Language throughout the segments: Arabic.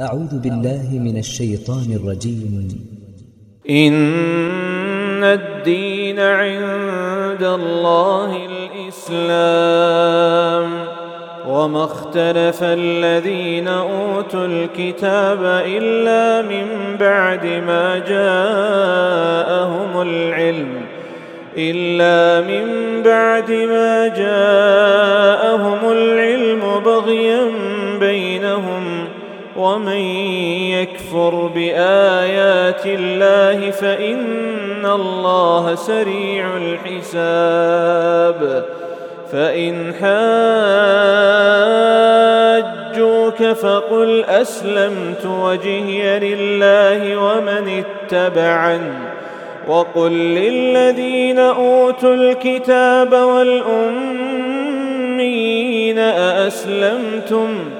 أعوذ بالله من الشيطان الرجيم. إن الدين عند الله الإسلام وما اختلف الذين أوتوا الكتاب إلا من بعد ما جاءهم العلم إلا من بعد ما جاءهم ومن يكفر بآيات الله فإن الله سريع الحساب. فإن حاجوك فقل أسلمت وجهي لله ومن اتبعني وقل للذين أوتوا الكتاب والأمين أأسلمتم؟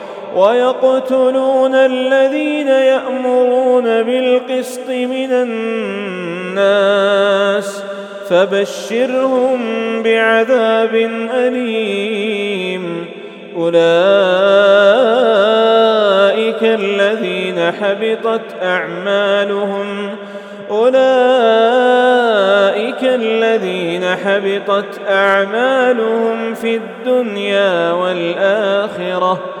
ويقتلون الذين يأمرون بالقسط من الناس فبشرهم بعذاب أليم. أولئك الذين حبطت أعمالهم. أولئك الذين حبطت أعمالهم في الدنيا والآخرة.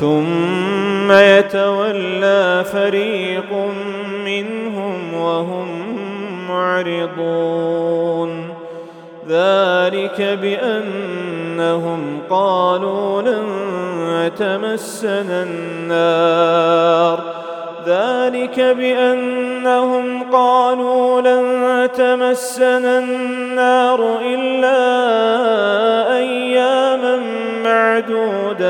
ثم يتولى فريق منهم وهم معرضون. ذلك بأنهم قالوا لن تمسنا النار. ذلك بأنهم قالوا لن تمسنا النار إلا أياما معدودات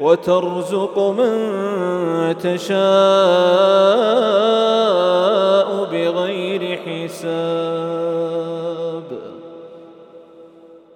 وترزق من تشاء.